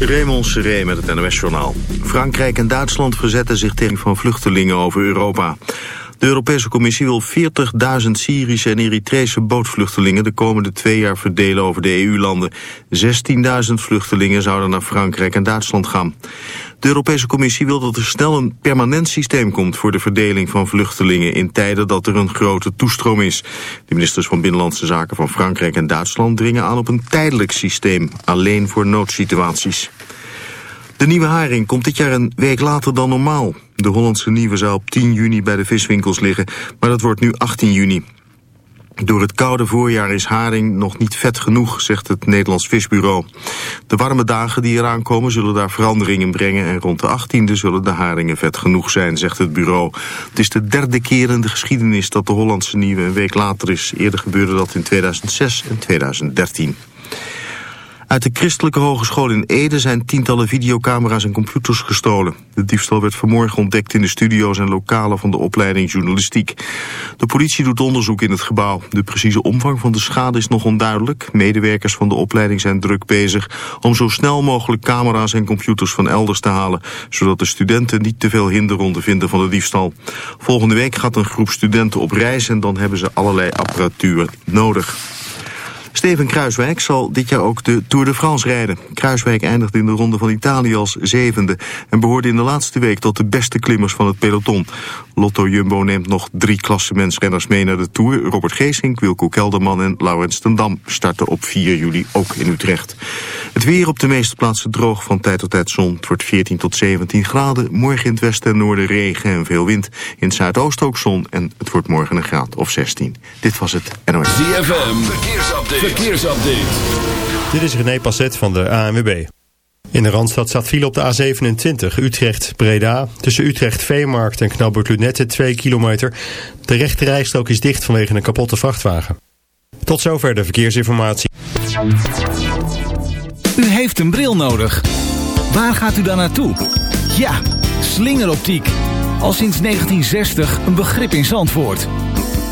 Raymond Seré met het NOS-journaal. Frankrijk en Duitsland verzetten zich tegen van vluchtelingen over Europa. De Europese Commissie wil 40.000 Syrische en Eritrese bootvluchtelingen de komende twee jaar verdelen over de EU-landen. 16.000 vluchtelingen zouden naar Frankrijk en Duitsland gaan. De Europese Commissie wil dat er snel een permanent systeem komt voor de verdeling van vluchtelingen in tijden dat er een grote toestroom is. De ministers van Binnenlandse Zaken van Frankrijk en Duitsland dringen aan op een tijdelijk systeem, alleen voor noodsituaties. De nieuwe haring komt dit jaar een week later dan normaal. De Hollandse nieuwe zou op 10 juni bij de viswinkels liggen, maar dat wordt nu 18 juni. Door het koude voorjaar is haring nog niet vet genoeg, zegt het Nederlands Visbureau. De warme dagen die eraan komen zullen daar veranderingen brengen... en rond de 18e zullen de haringen vet genoeg zijn, zegt het bureau. Het is de derde keer in de geschiedenis dat de Hollandse nieuwe een week later is. Eerder gebeurde dat in 2006 en 2013. Uit de Christelijke Hogeschool in Ede zijn tientallen videocamera's en computers gestolen. De diefstal werd vanmorgen ontdekt in de studio's en lokalen van de opleiding journalistiek. De politie doet onderzoek in het gebouw. De precieze omvang van de schade is nog onduidelijk. Medewerkers van de opleiding zijn druk bezig om zo snel mogelijk camera's en computers van elders te halen, zodat de studenten niet te veel hinder ondervinden van de diefstal. Volgende week gaat een groep studenten op reis en dan hebben ze allerlei apparatuur nodig. Steven Kruiswijk zal dit jaar ook de Tour de France rijden. Kruiswijk eindigt in de Ronde van Italië als zevende... en behoorde in de laatste week tot de beste klimmers van het peloton. Lotto Jumbo neemt nog drie klassementsrenners mee naar de Tour. Robert Geesink, Wilco Kelderman en Laurens ten Dam starten op 4 juli ook in Utrecht. Het weer op de meeste plaatsen droog van tijd tot tijd zon. Het wordt 14 tot 17 graden. Morgen in het westen en noorden regen en veel wind. In het zuidoosten ook zon en het wordt morgen een graad of 16. Dit was het NOS. Verkeersupdate. Verkeersupdate. Dit is René Passet van de ANWB. In de Randstad staat file op de A27 Utrecht-Breda. Tussen Utrecht-Veemarkt en Knalbert Lunette 2 kilometer. De rechte rijstrook is dicht vanwege een kapotte vrachtwagen. Tot zover de verkeersinformatie. U heeft een bril nodig. Waar gaat u dan naartoe? Ja, slingeroptiek. Al sinds 1960 een begrip in Zandvoort.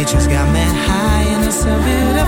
nature's got me high in the suburbs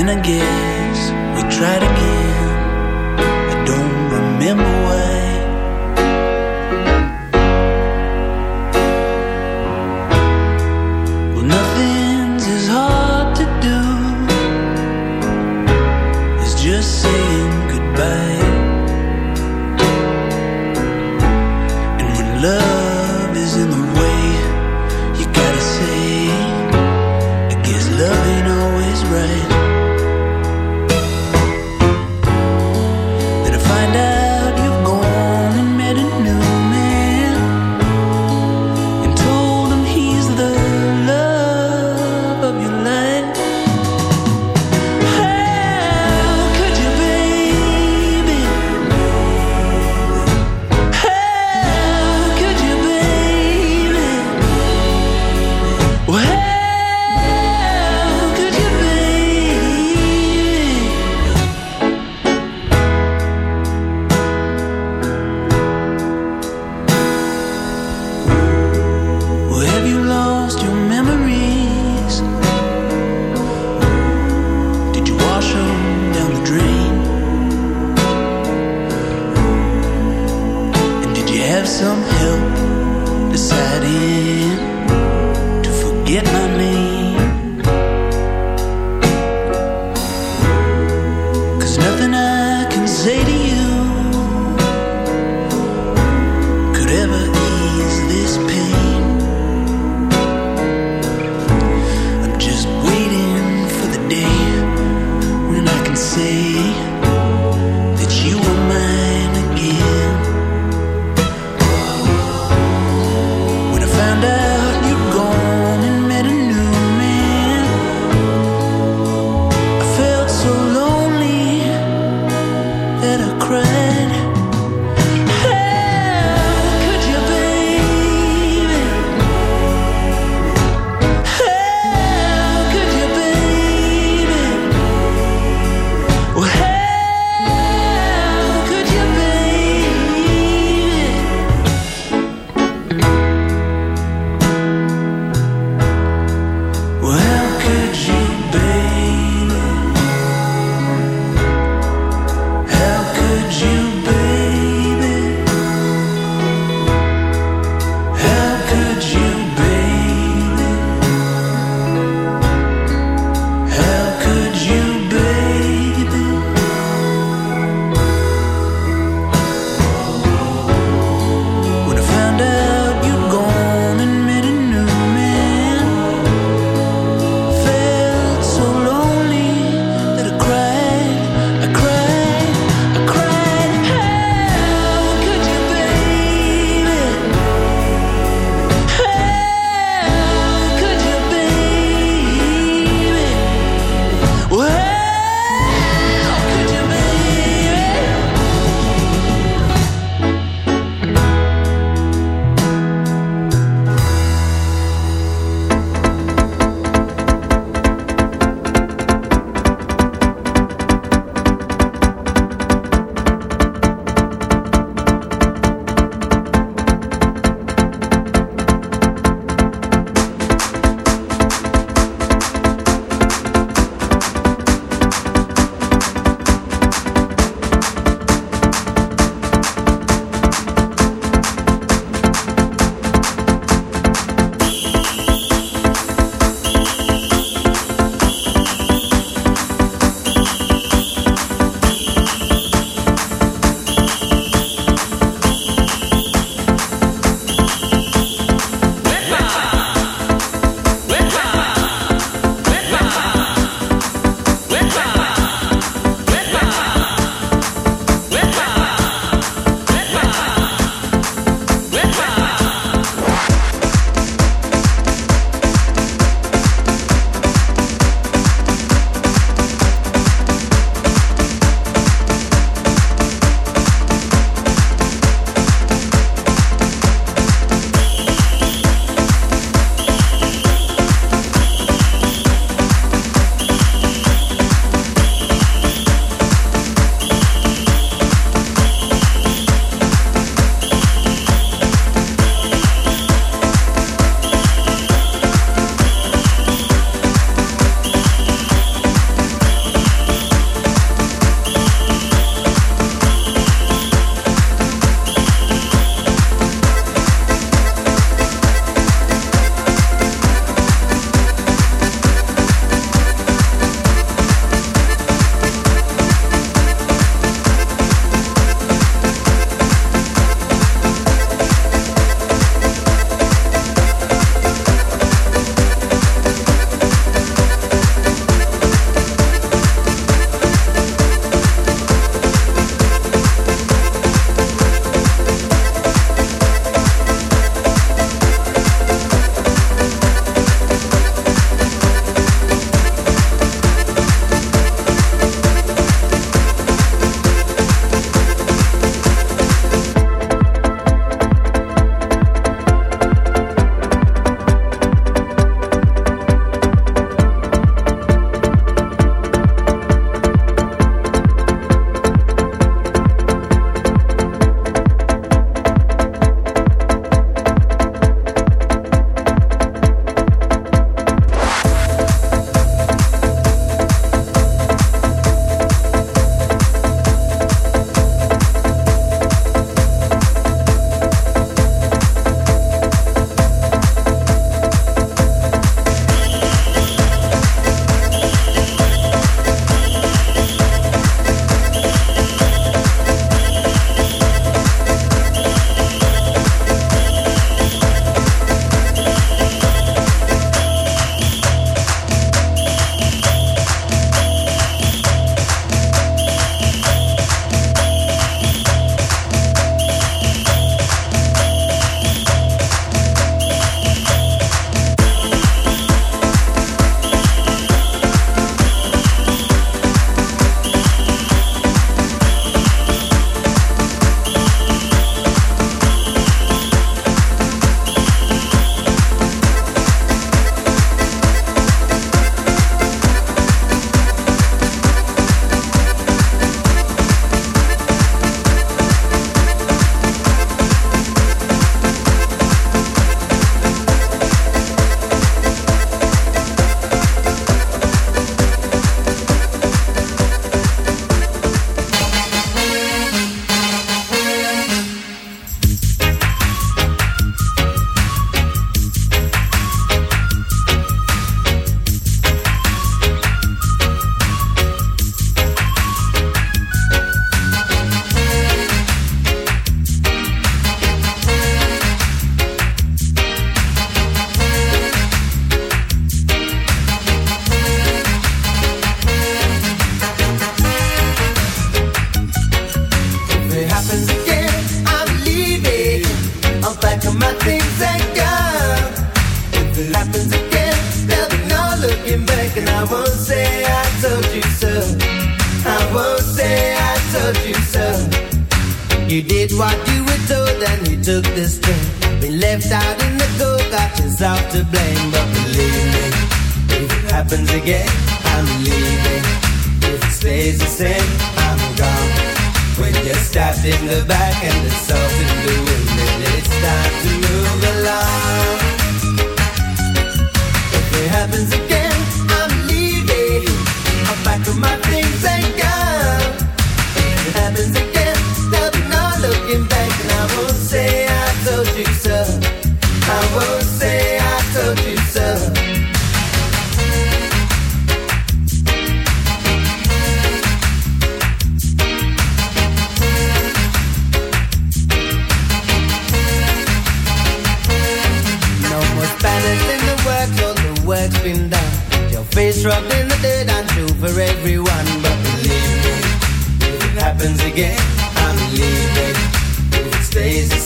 then I guess we tried again. I don't remember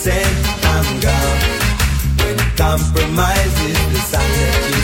I'm gone. When compromise is decided,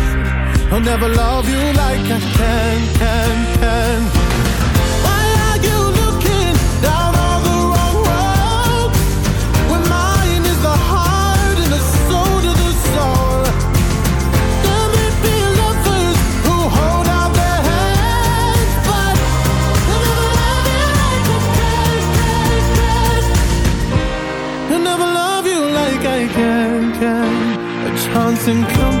he'll never love you like I can, can, can. Why are you looking down on the wrong road? When mine is the heart and the soul to the soul. There may be lovers who hold out their hands, but they'll never love you like I can, can, can. They'll never love you like I can, can. A chance encounter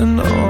and all.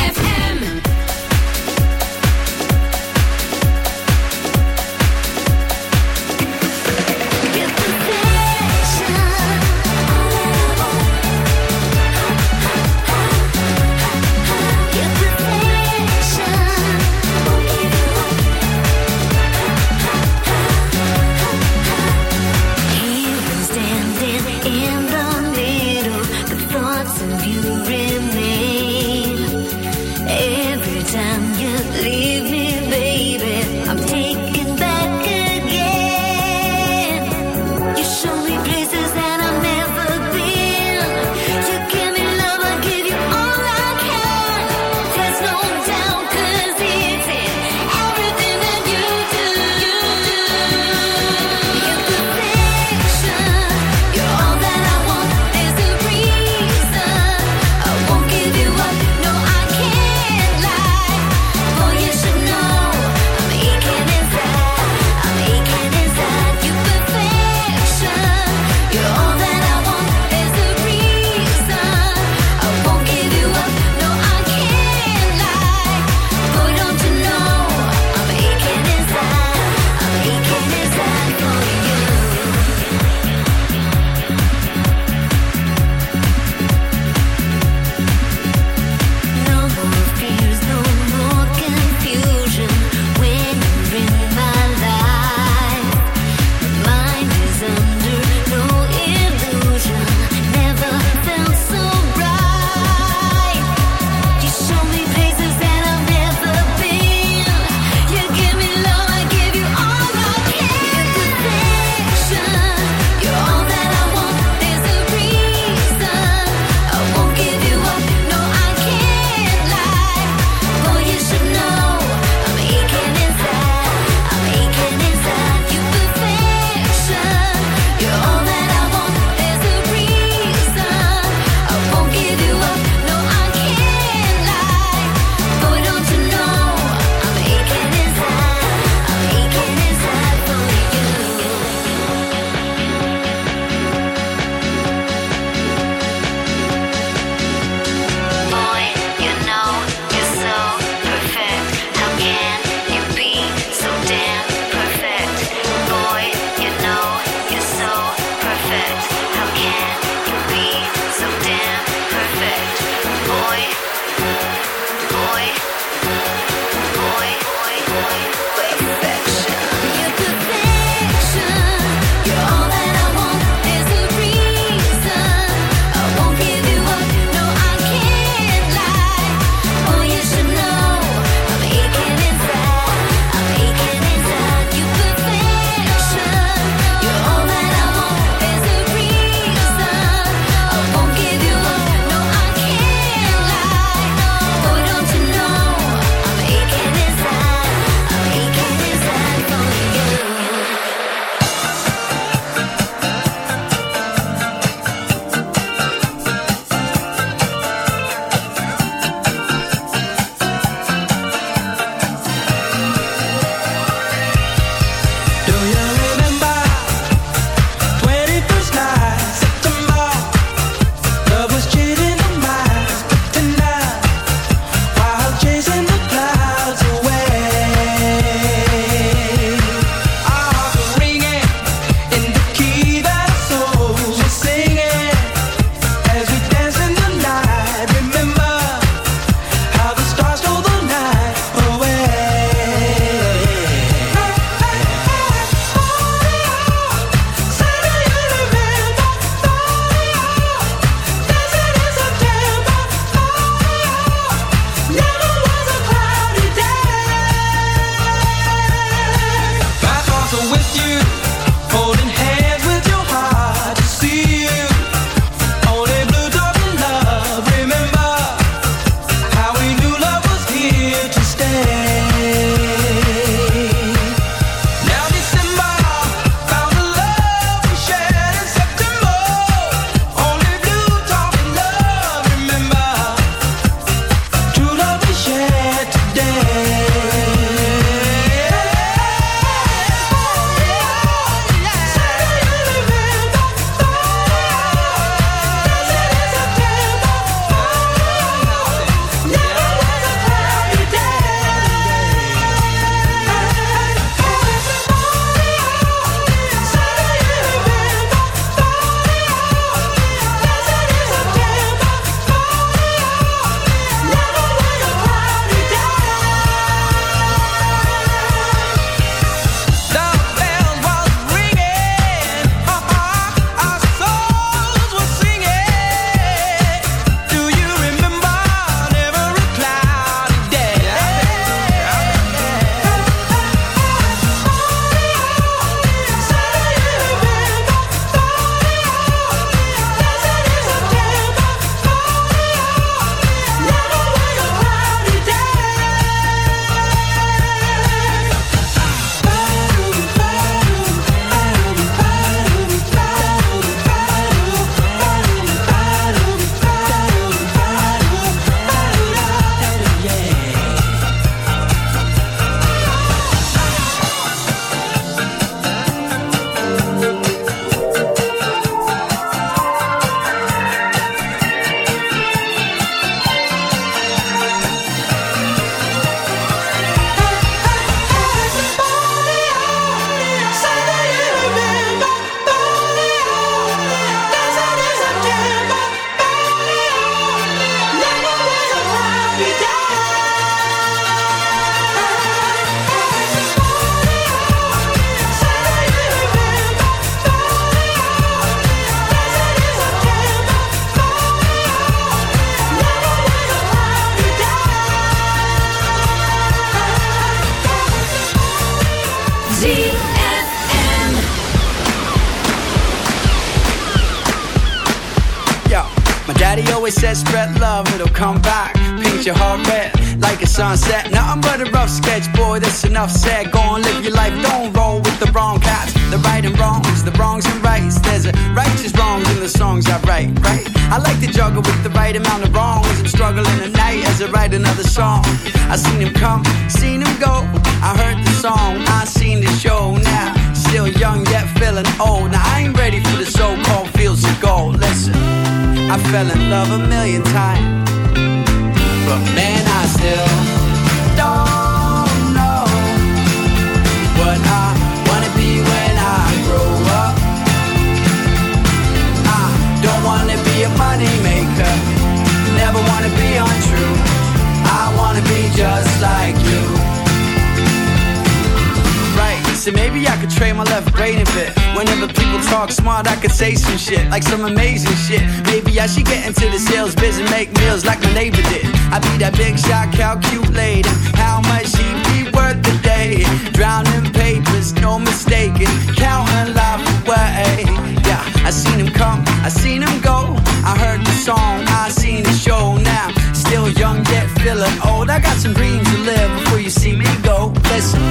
could say some shit, like some amazing shit. Maybe I should get into the sales biz and make meals like my neighbor did. I'd be that big shot calculator. How much she'd be worth a day. Drowning papers, no mistaking. Counting life away. Yeah, I seen him come, I seen him go. I heard the song, I seen the show now. Still young yet feeling old. I got some dreams to live before you see me go. Listen,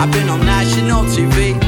I've been on national TV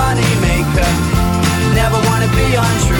money maker. Never wanna be untrue.